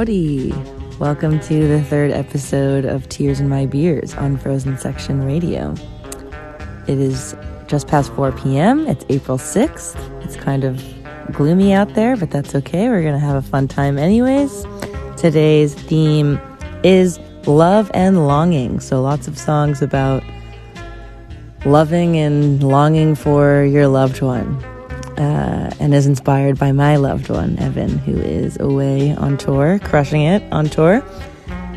Howdy. Welcome to the third episode of Tears in My Beers on Frozen Section Radio. It is just past 4 p.m. It's April 6th. It's kind of gloomy out there, but that's okay. We're going to have a fun time, anyways. Today's theme is love and longing. So, lots of songs about loving and longing for your loved one. Uh, and is inspired by my loved one, Evan, who is away on tour, crushing it on tour.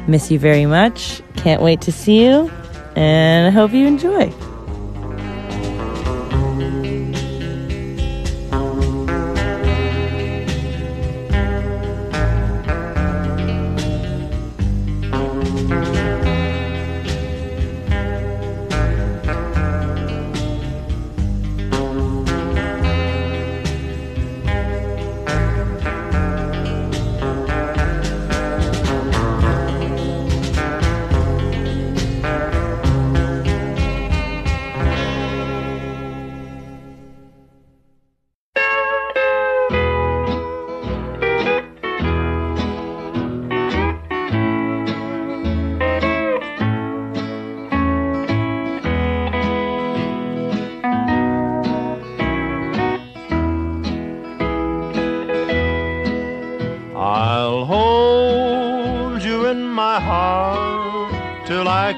Miss you very much. Can't wait to see you, and I hope you enjoy. I'll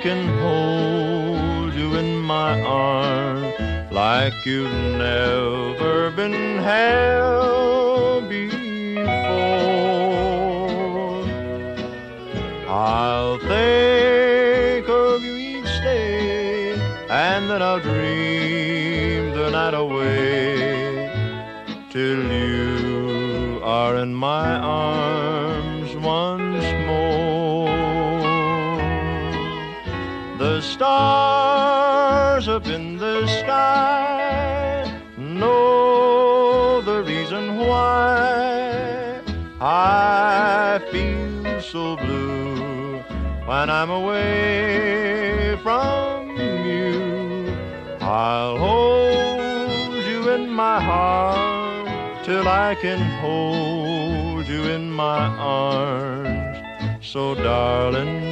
can hold you in my arms like you've when I'm away from you. I'll hold you in my heart till I can hold you in my arms. So, darling,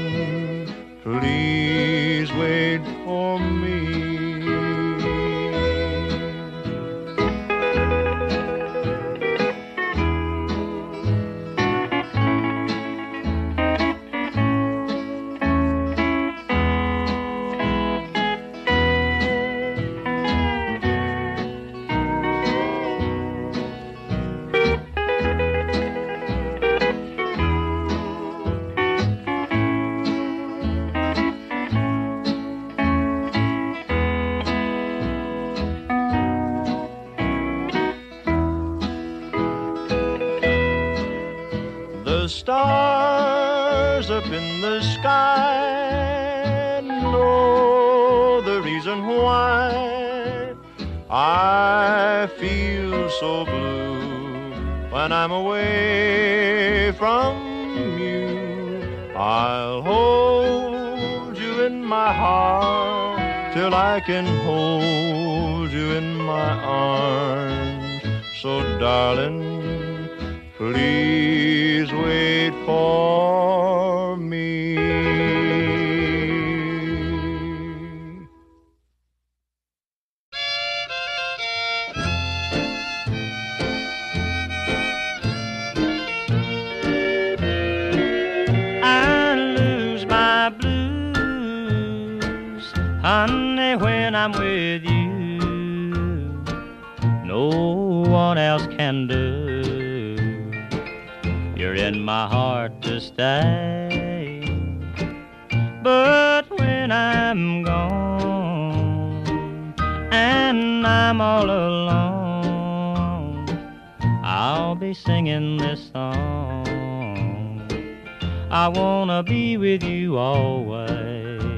when I'm away from you. I'll hold you in my heart till I can hold you in my arms. So, darling, with you always.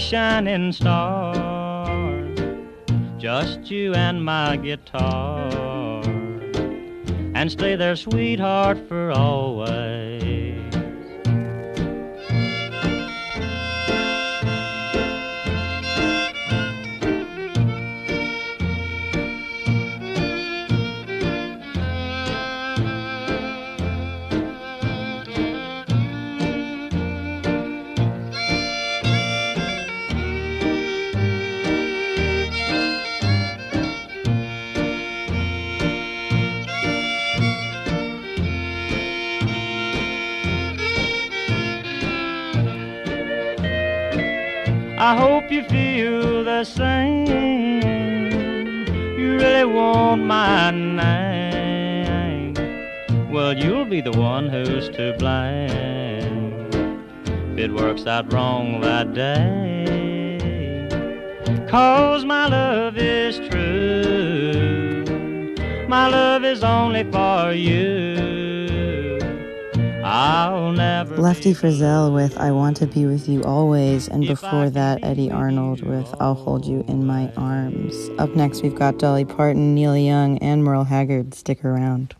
shining star. Just you and my guitar. And stay there, sweetheart, for always. I hope you feel the same. You really want my name. Well, you'll be the one who's to blame. If it works out wrong that day. Cause my love is true. My love is only for you. Lefty Frizzell with I Want to Be With You Always, and before that, Eddy Arnold with I'll Hold You in My Arms. Up next, we've got Dolly Parton, Neil Young, and Merle Haggard. Stick around.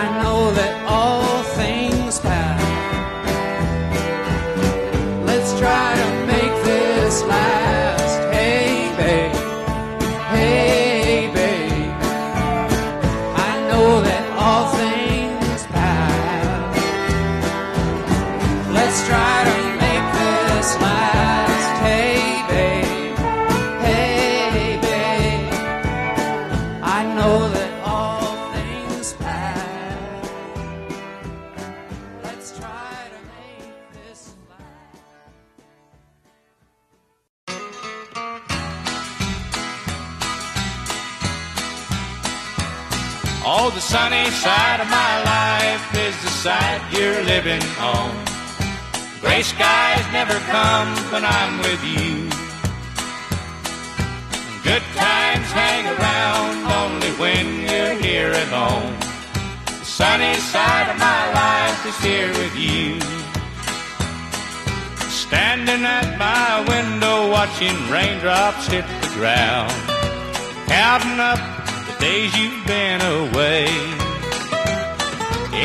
I know that side you're living on. Gray skies never come when I'm with you. Good times hang around only when you're here at home. The sunny side of my life is here with you. Standing at my window watching raindrops hit the ground. Counting up the days you've been away.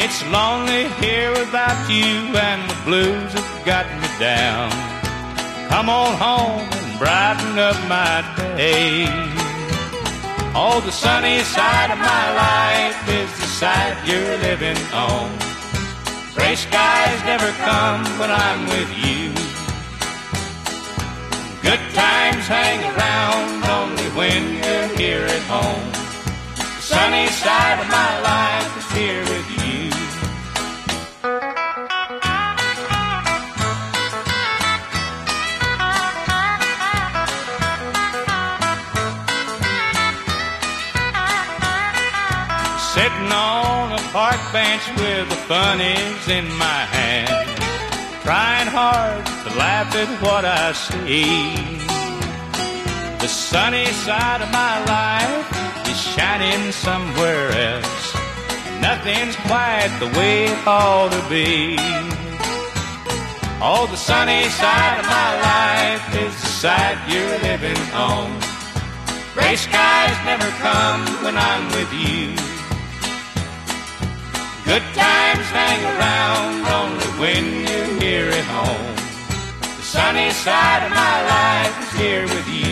It's lonely here without you, and the blues have got me down. Come on home and brighten up my day. Oh, the sunny side of my life is the side you're living on. Gray skies never come when I'm with you. Good times hang around only when you're here at home. The sunny side of my life is here with Sitting on a park bench with the funnies in my hand, trying hard to laugh at what I see. The sunny side of my life is shining somewhere else. Nothing's quite the way it ought to be. Oh, the sunny side of my life is the side you're living on. Gray skies never come when I'm with you. Good times hang around only when you're here at home. The sunny side of my life is here with you.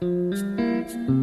うん。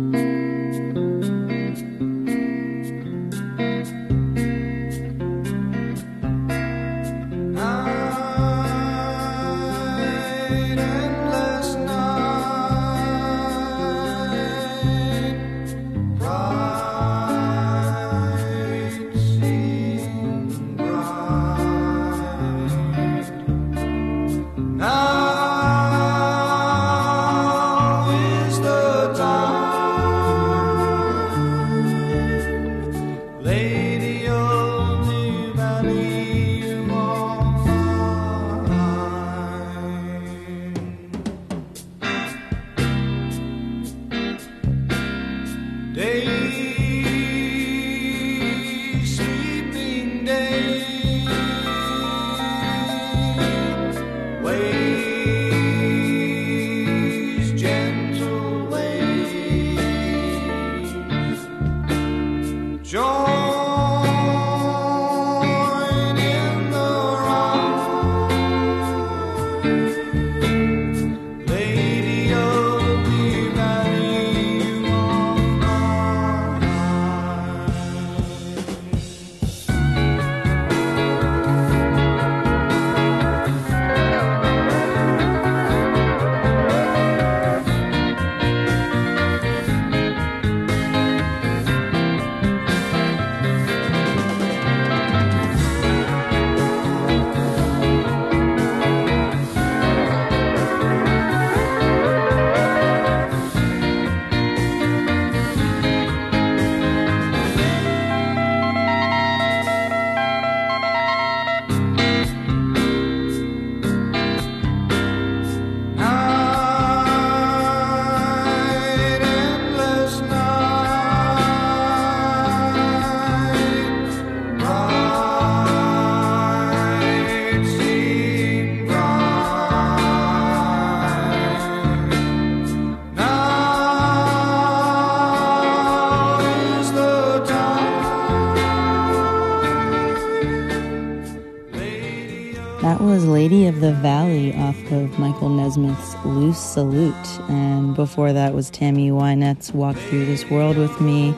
The Valley off of Michael Nesmith's Loose Salute. And before that was Tammy Wynette's Walk Through This World with Me.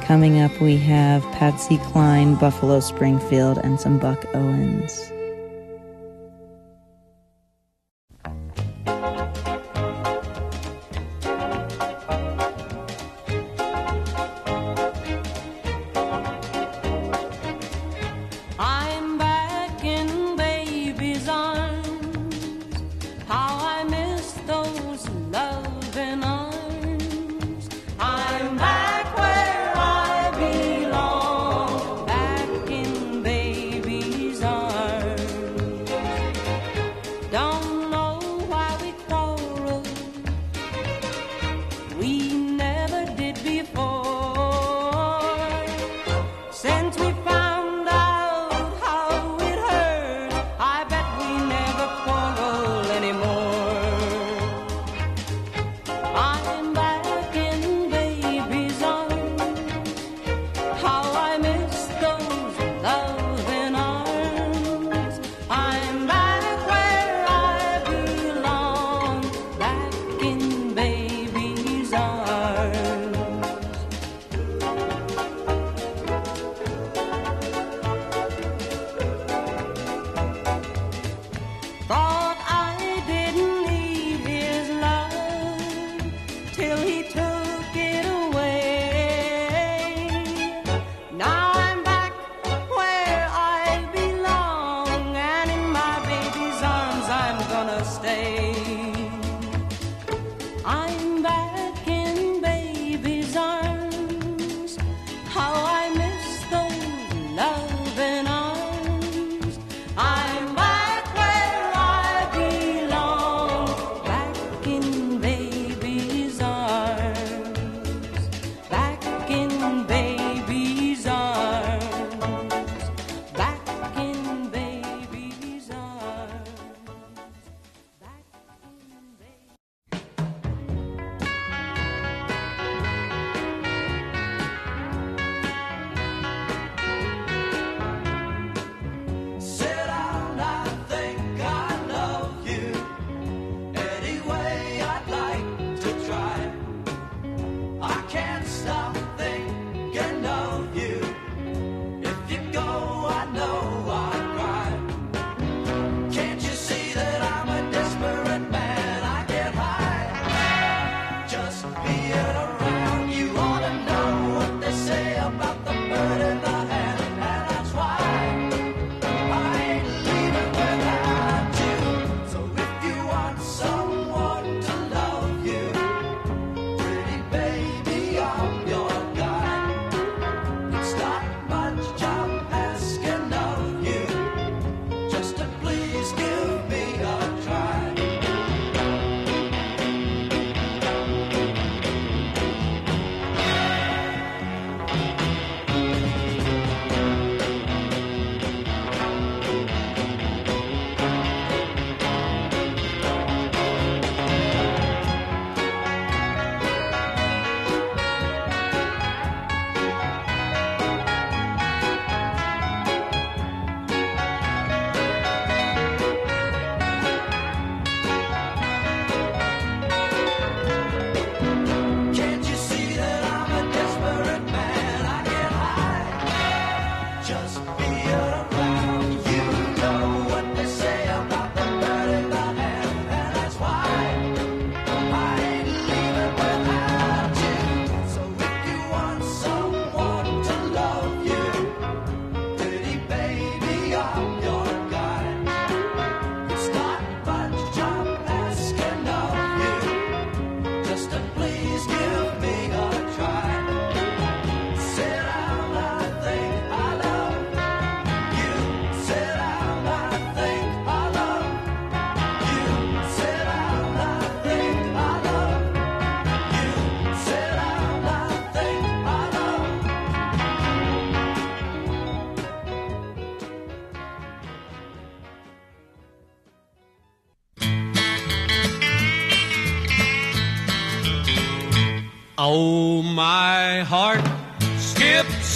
Coming up, we have Patsy Cline, Buffalo Springfield, and some Buck Owens.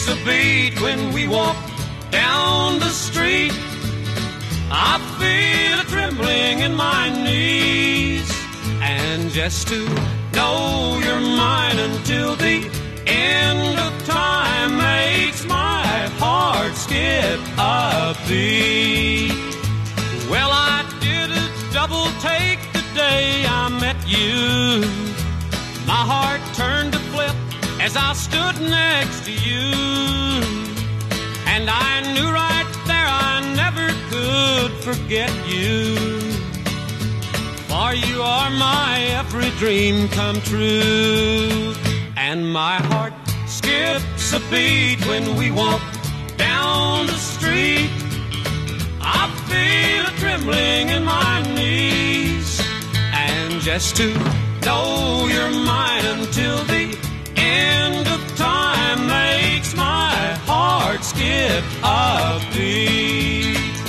Skips a beat when we walk down the street. I feel a trembling in my knees. And just to know you're mine until the end of time makes my heart skip a beat. Well, I did a double take the day I met you. My heart turned as I stood next to you. And I knew right there I never could forget you. For you are my every dream come true. And my heart skips a beat when we walk down the street. I feel a trembling in my knees. And just to know you're mine until the end of time makes my heart skip a beat.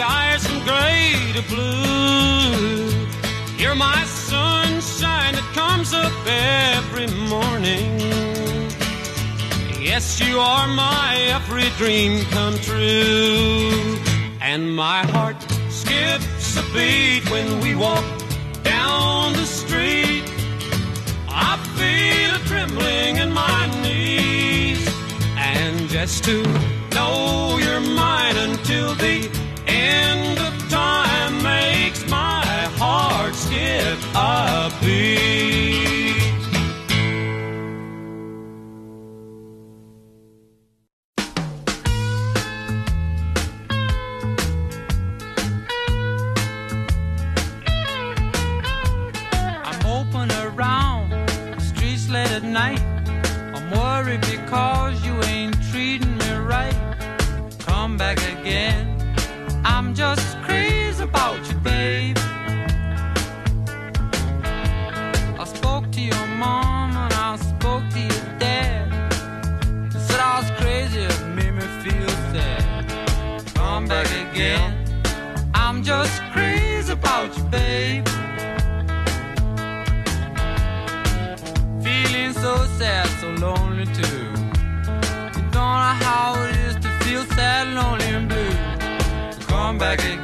Skies gray to blue. You're my sunshine that comes up every morning. Yes, you are my every dream come true. And my heart skips a beat when we walk down the street. I feel a trembling in my knees. And just to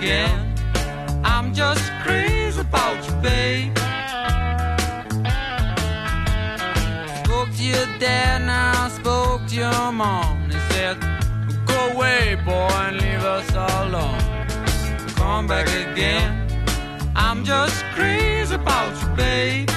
again. I'm just crazy about you, babe. Spoke to your dad, now spoke to your mom. They said, Go away, boy, and leave us alone. Come back again. I'm just crazy about you, babe.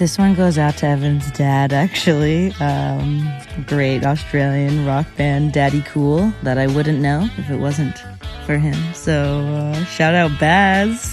This one goes out to Evan's dad, actually. Um, great Australian rock band, Daddy Cool, that I wouldn't know if it wasn't for him. So, uh, shout out Baz.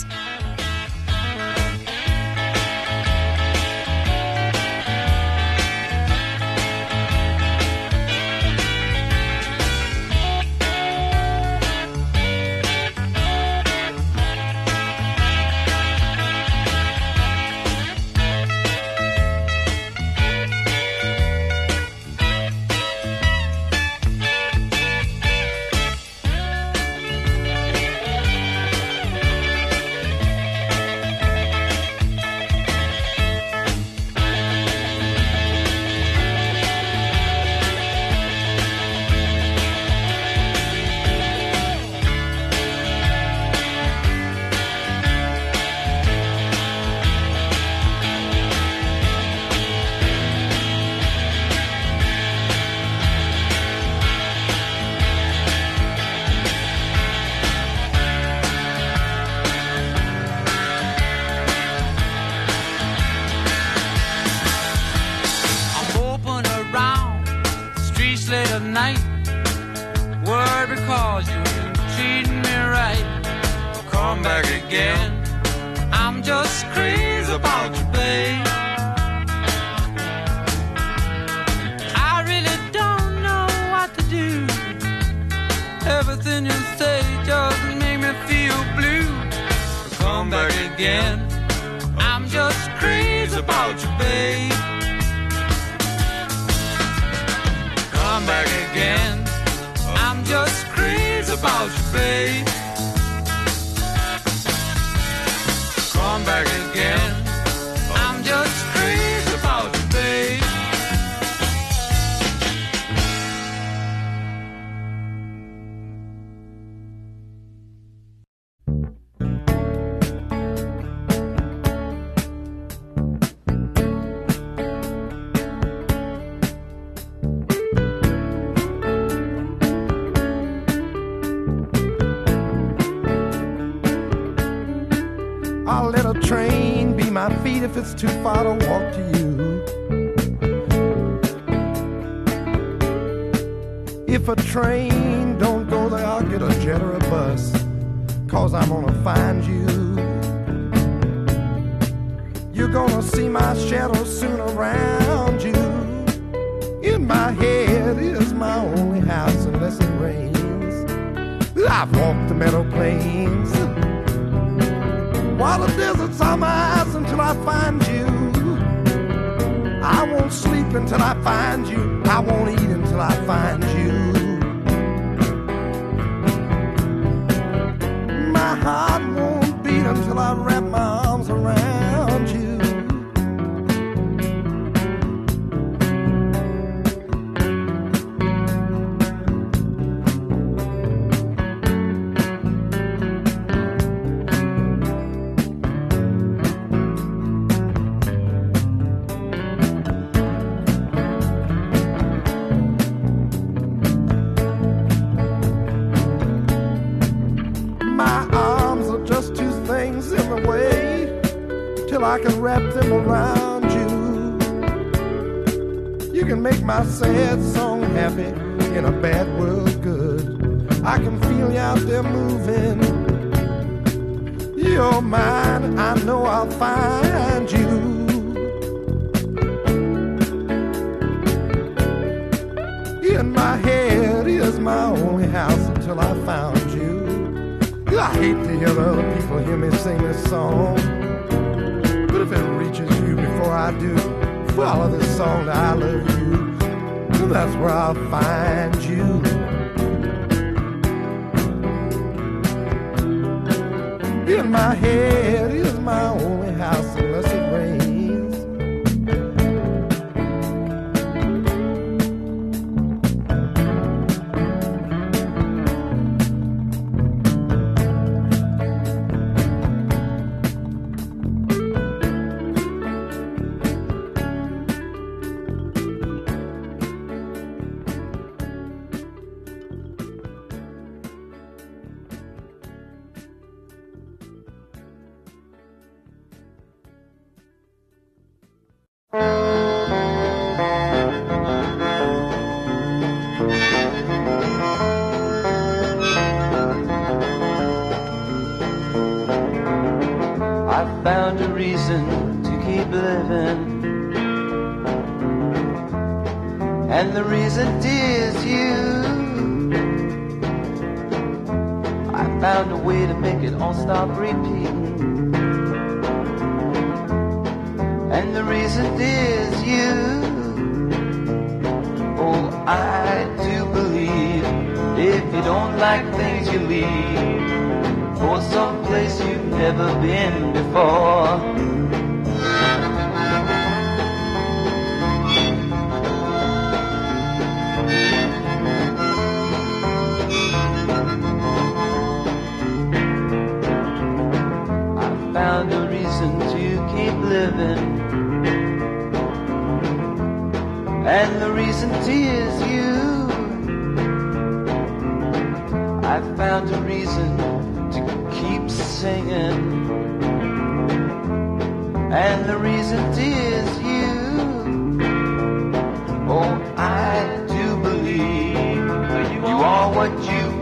Too far to walk to you. If a train don't go there, I'll get a jet or a bus. Cause I'm gonna find you. You're gonna see my shadow soon around you. In my head is my only house unless it rains. I've walked the meadow plains. While the desert's on my eyes until I find sleep until I find you. I won't eat until I find you. Around you. You can make my sad song happy in a bad world good. I can feel you out there moving. You're mine, I know I'll find you. In my head is my only house until I found you. I hate to hear other people hear me sing this song. I do, follow this song I love you. That's where I'll find you. In my head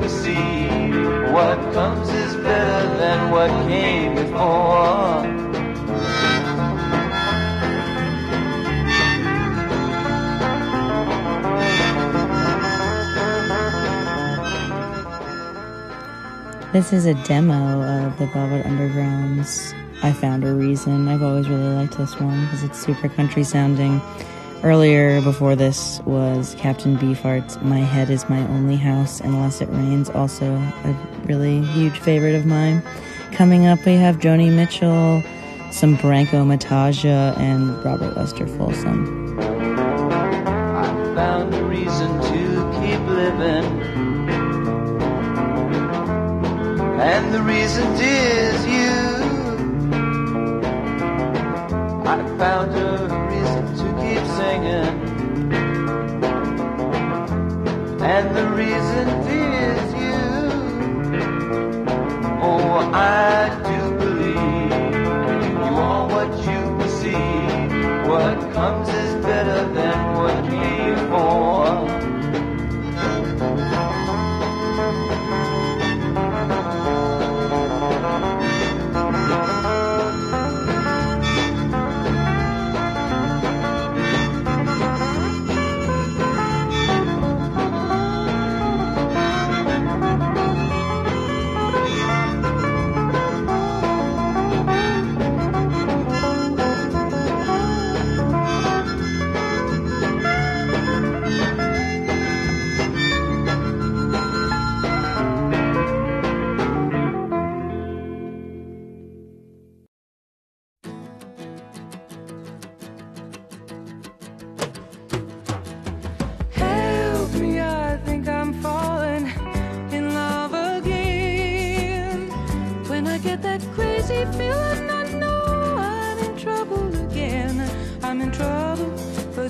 you perceive. What comes is better than what came before. This is a demo of the Velvet Underground's I Found a Reason. I've always really liked this one because it's super country sounding. Earlier, before this, was Captain Beefheart's My Head is My Only House, Unless It Rains, also a really huge favorite of mine. Coming up, we have Joni Mitchell, some Branko Mataja, and Robert Lester Folsom. I found a reason to keep living. And the reason is you. I found a And the reason is you. Oh, I do believe you are what you perceive. What comes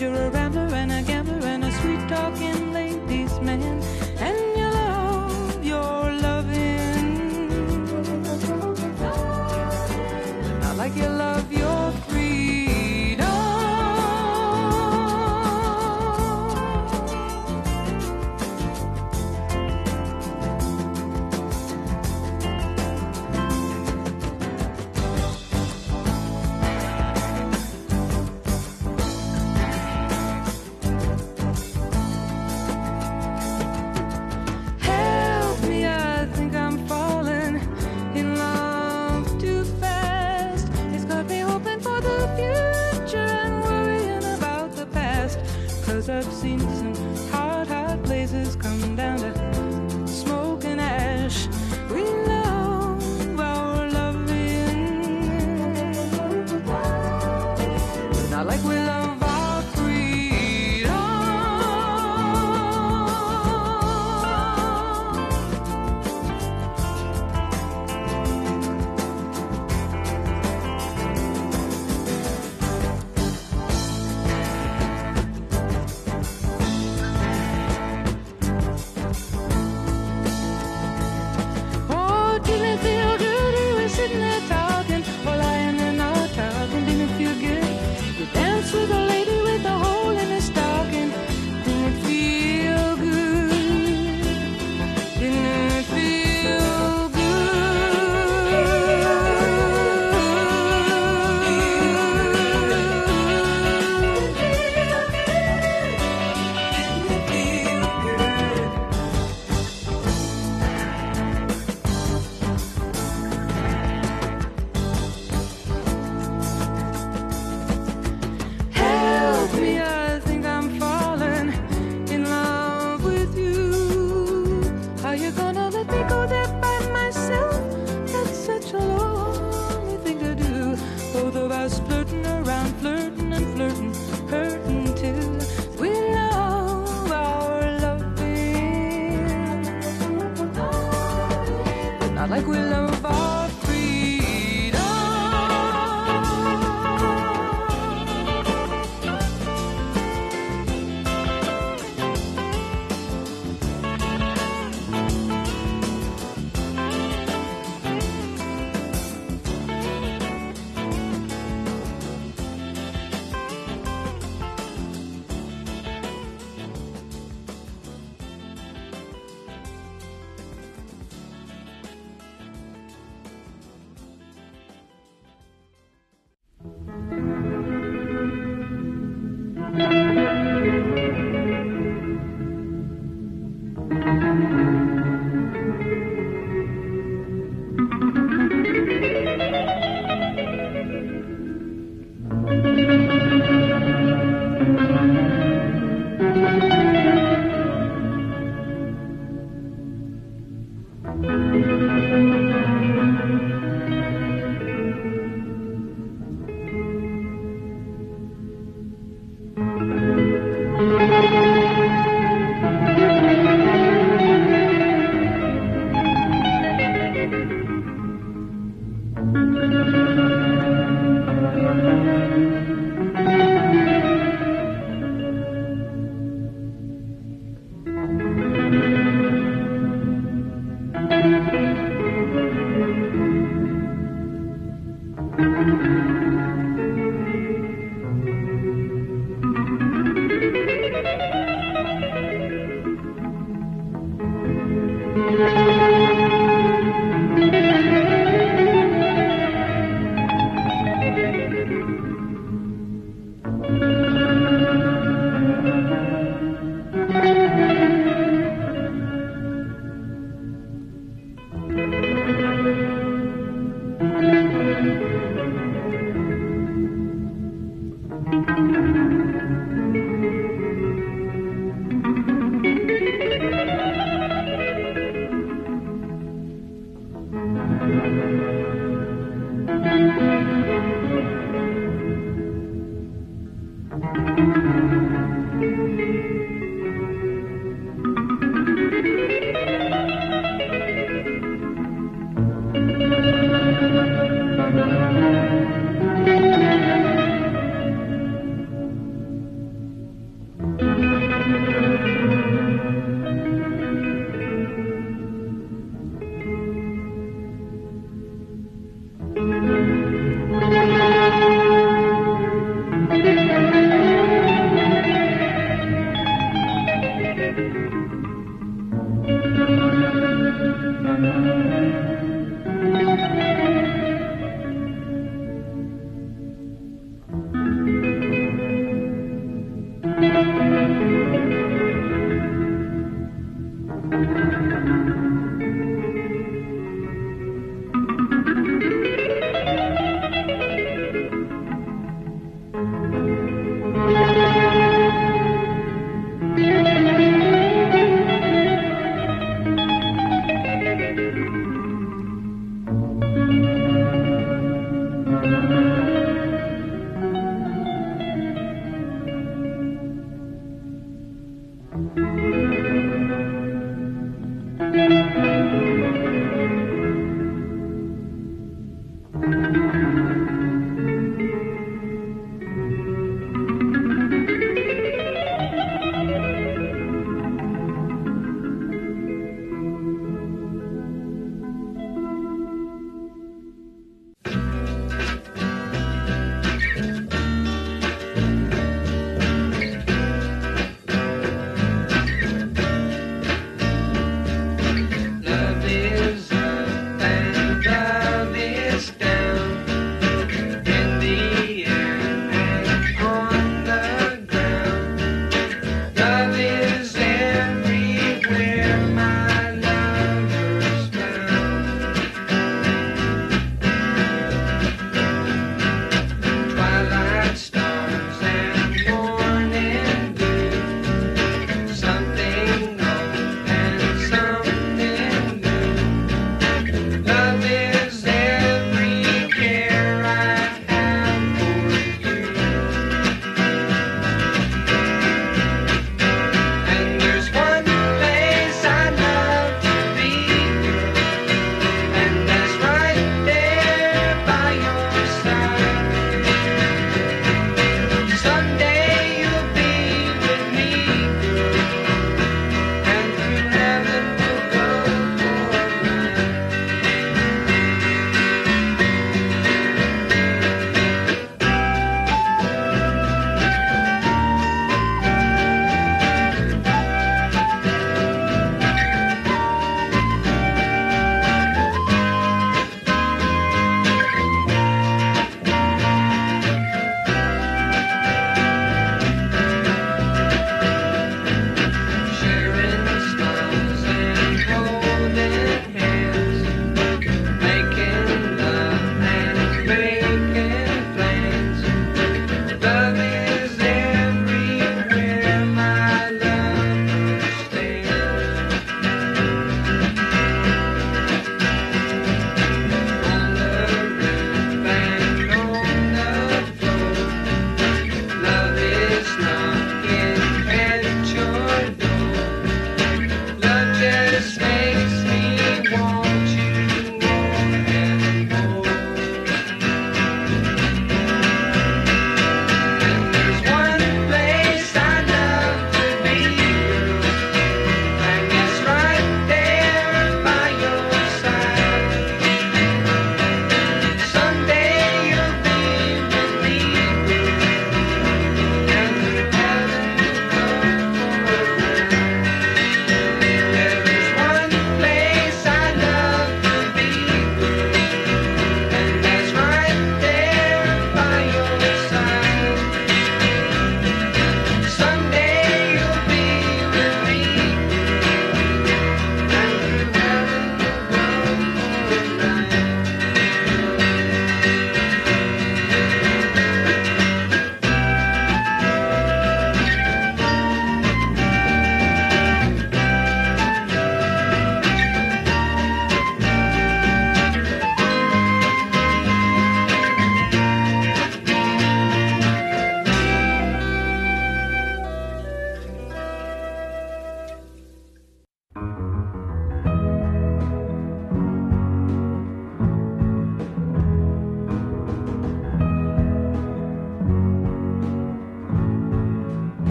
you're a rambler and a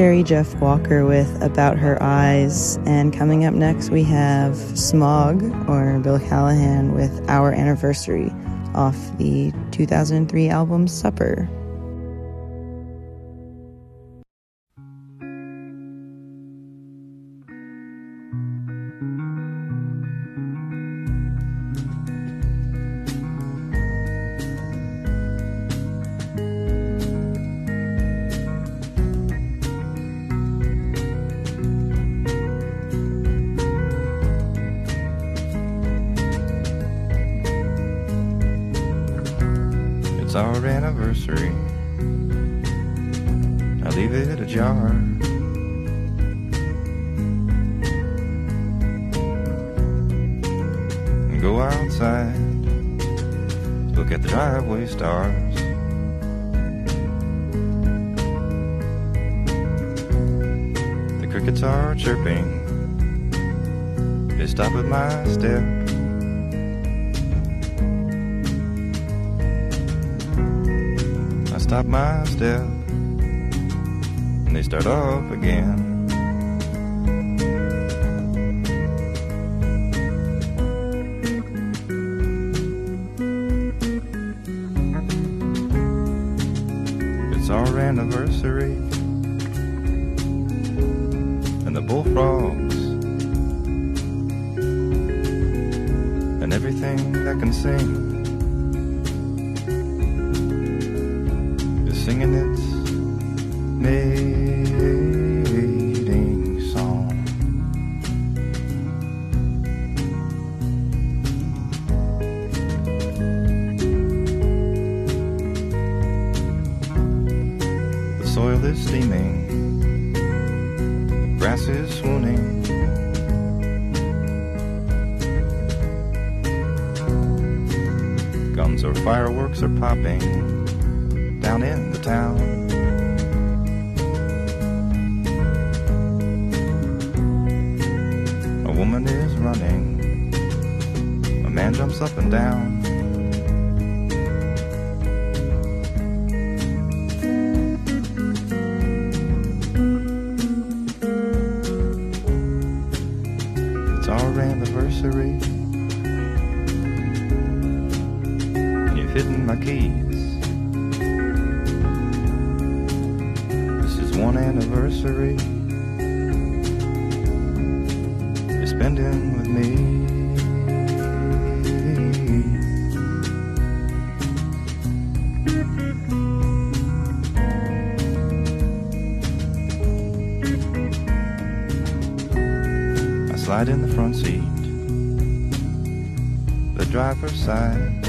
Jerry Jeff Walker with About Her Eyes. And coming up next, we have Smog or Bill Callahan with Our Anniversary off the 2003 album Supper. It's our anniversary. I leave it ajar. And go outside, look at the driveway stars. The crickets are chirping, they stop at my step. stop my step. And they start off again. keys. This is one anniversary you're spending with me. I slide in the front seat, the driver's side.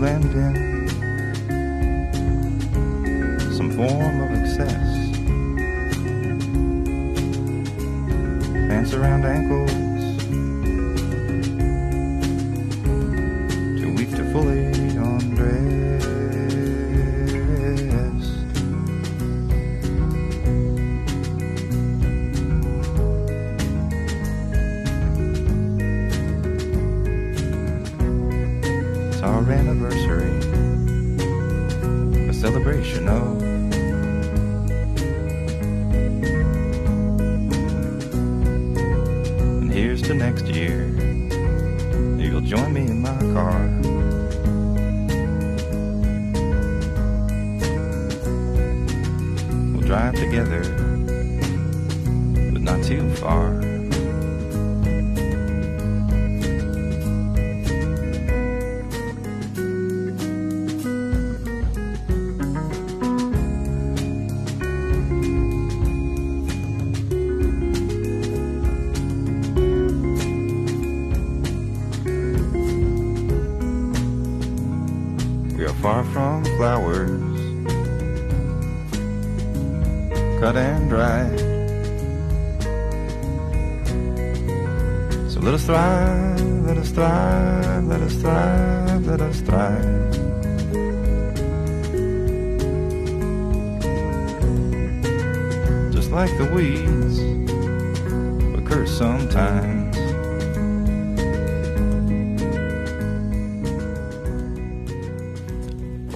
The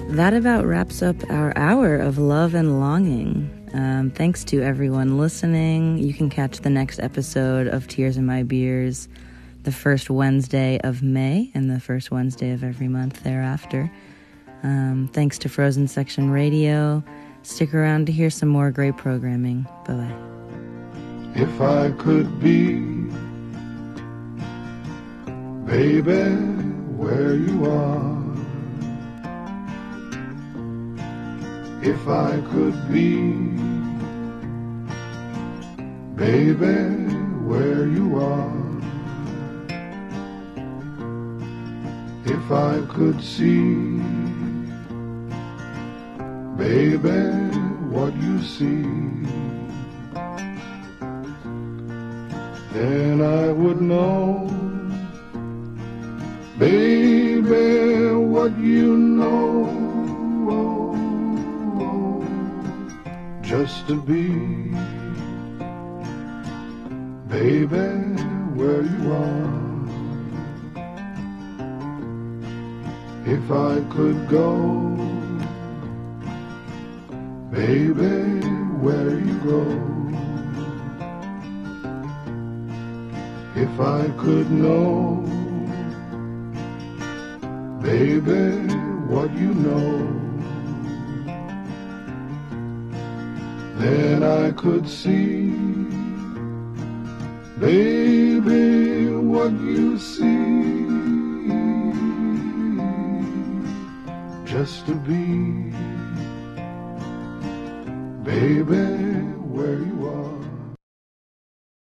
That about wraps up our hour of love and longing. Um, thanks to everyone listening. You can catch the next episode of Tears in My Beers the first Wednesday of May and the first Wednesday of every month thereafter. Um, thanks to Frozen Section Radio. Stick around to hear some more great programming. Bye bye. If I could be, baby, where you are. If I could be, baby, where you are. If I could see, baby, what you see. then I would know, baby, what you know. Just to be, baby, where you are. If I could go, baby, where you go. If I could know, baby, what you know, then I could see, Baby, what you see. Just to be, baby, where you